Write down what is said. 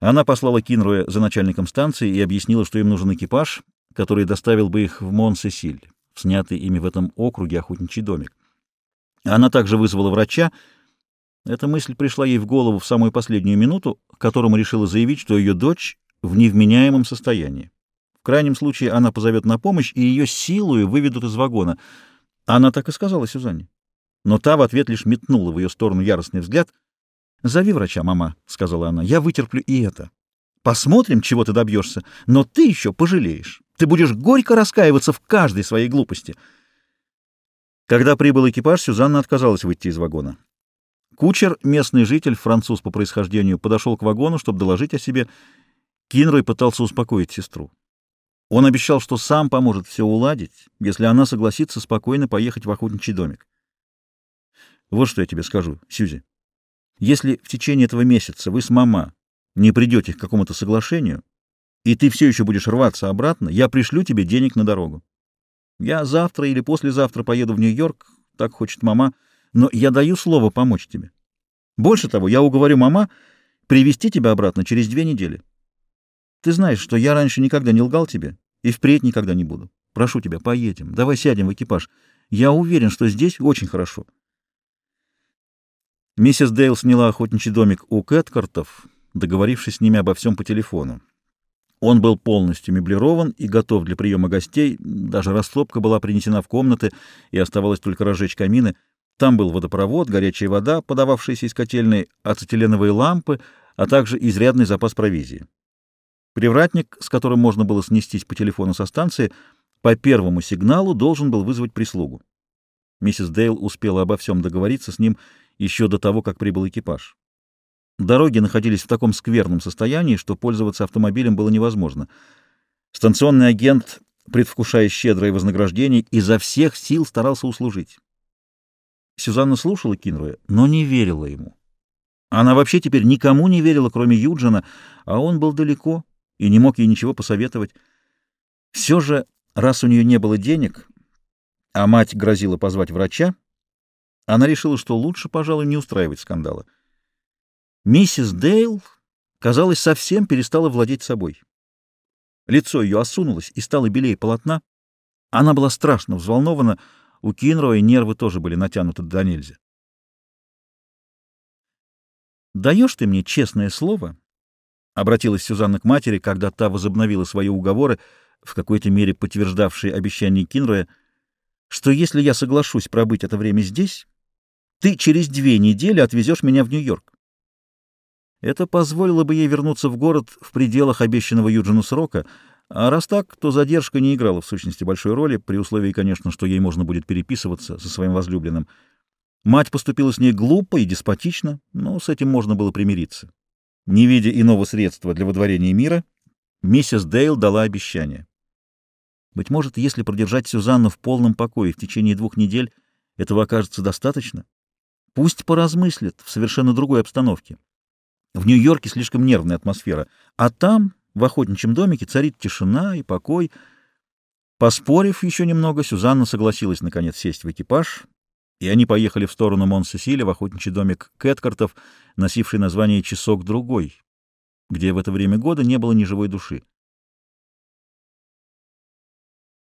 Она послала Кинруя за начальником станции и объяснила, что им нужен экипаж, который доставил бы их в Мон-Сесиль, снятый ими в этом округе охотничий домик. Она также вызвала врача. Эта мысль пришла ей в голову в самую последнюю минуту, которому решила заявить, что ее дочь в невменяемом состоянии. В крайнем случае она позовет на помощь, и ее силою выведут из вагона. Она так и сказала Сюзанне. Но та в ответ лишь метнула в ее сторону яростный взгляд. «Зови врача, мама», — сказала она, — «я вытерплю и это. Посмотрим, чего ты добьешься, но ты еще пожалеешь. Ты будешь горько раскаиваться в каждой своей глупости». Когда прибыл экипаж, Сюзанна отказалась выйти из вагона. Кучер, местный житель, француз по происхождению, подошел к вагону, чтобы доложить о себе. Кинрой пытался успокоить сестру. Он обещал, что сам поможет все уладить, если она согласится спокойно поехать в охотничий домик. Вот что я тебе скажу, Сюзи. Если в течение этого месяца вы с мама не придете к какому-то соглашению, и ты все еще будешь рваться обратно, я пришлю тебе денег на дорогу. Я завтра или послезавтра поеду в Нью-Йорк, так хочет мама, но я даю слово помочь тебе. Больше того, я уговорю мама привести тебя обратно через две недели. Ты знаешь, что я раньше никогда не лгал тебе и впредь никогда не буду. Прошу тебя, поедем, давай сядем в экипаж. Я уверен, что здесь очень хорошо. Миссис Дейл сняла охотничий домик у Кэткартов, договорившись с ними обо всем по телефону. Он был полностью меблирован и готов для приема гостей, даже растопка была принесена в комнаты, и оставалось только разжечь камины. Там был водопровод, горячая вода, подававшаяся из котельной, ацетиленовые лампы, а также изрядный запас провизии. Привратник, с которым можно было снестись по телефону со станции, по первому сигналу должен был вызвать прислугу. Миссис Дейл успела обо всем договориться с ним еще до того, как прибыл экипаж. Дороги находились в таком скверном состоянии, что пользоваться автомобилем было невозможно. Станционный агент, предвкушая щедрое вознаграждение, изо всех сил старался услужить. Сюзанна слушала Кинруя, но не верила ему. Она вообще теперь никому не верила, кроме Юджина, а он был далеко и не мог ей ничего посоветовать. Все же, раз у нее не было денег, а мать грозила позвать врача, она решила, что лучше, пожалуй, не устраивать скандала. Миссис Дейл, казалось, совсем перестала владеть собой. Лицо ее осунулось и стало белее полотна. Она была страшно взволнована, у Кинроя нервы тоже были натянуты до нельзя. «Даешь ты мне честное слово?» — обратилась Сюзанна к матери, когда та возобновила свои уговоры, в какой-то мере подтверждавшие обещание Кинроя, что если я соглашусь пробыть это время здесь, ты через две недели отвезешь меня в Нью-Йорк. Это позволило бы ей вернуться в город в пределах обещанного Юджину срока, а раз так, то задержка не играла в сущности большой роли, при условии, конечно, что ей можно будет переписываться со своим возлюбленным. Мать поступила с ней глупо и деспотично, но с этим можно было примириться. Не видя иного средства для водворения мира, миссис Дейл дала обещание. Быть может, если продержать Сюзанну в полном покое в течение двух недель, этого окажется достаточно. Пусть поразмыслит в совершенно другой обстановке. В Нью-Йорке слишком нервная атмосфера, а там, в охотничьем домике, царит тишина и покой. Поспорив еще немного, Сюзанна согласилась, наконец, сесть в экипаж, и они поехали в сторону Мон-Сесиля, в охотничий домик Кэткартов, носивший название «Часок другой», где в это время года не было ни живой души.